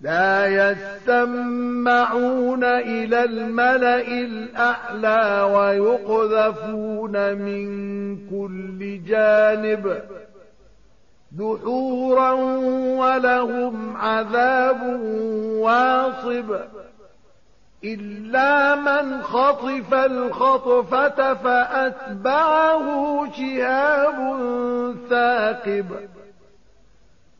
لا يستمعون إلى الملأ الأعلى ويقذفون من كل جانب دحورا ولهم عذاب واصب إلا من خطف الخطفة فأتبعه شهاب ثاقب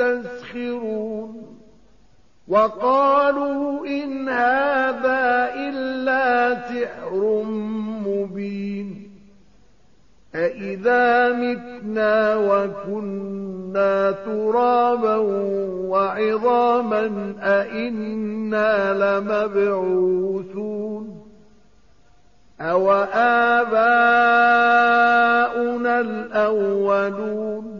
يستسخرون وقالوا إن هذا إلا سحر مبين أإذا متنا وكنا ترابا وعظاما أئنا لمبعوثون أو آباؤنا الأولون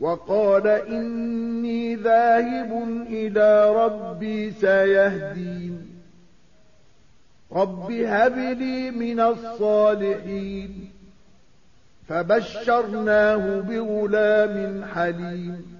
وقال إني ذاهب إلى ربي سيهدين. رب هب لي من الصالحين. فبشرناه بغلام حليم.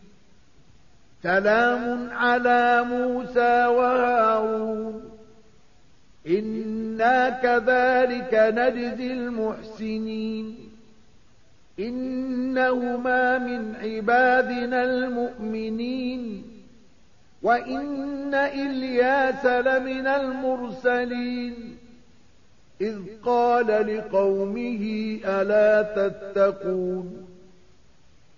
سلام على موسى وهارون. إنا كذلك نجزي المحسنين. إنهما من عبادنا المؤمنين. وإن إلياس لمن المرسلين. إذ قال لقومه ألا تتقون؟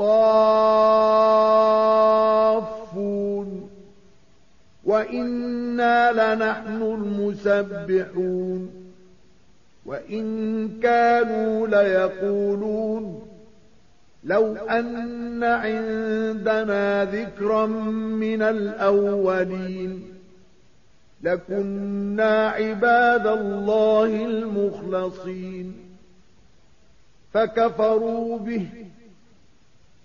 الصافون وإنا لنحن المسبحون. وإن كانوا ليقولون. لو أن عندنا ذكرا من الأولين. لكنا عباد الله المخلصين. فكفروا به.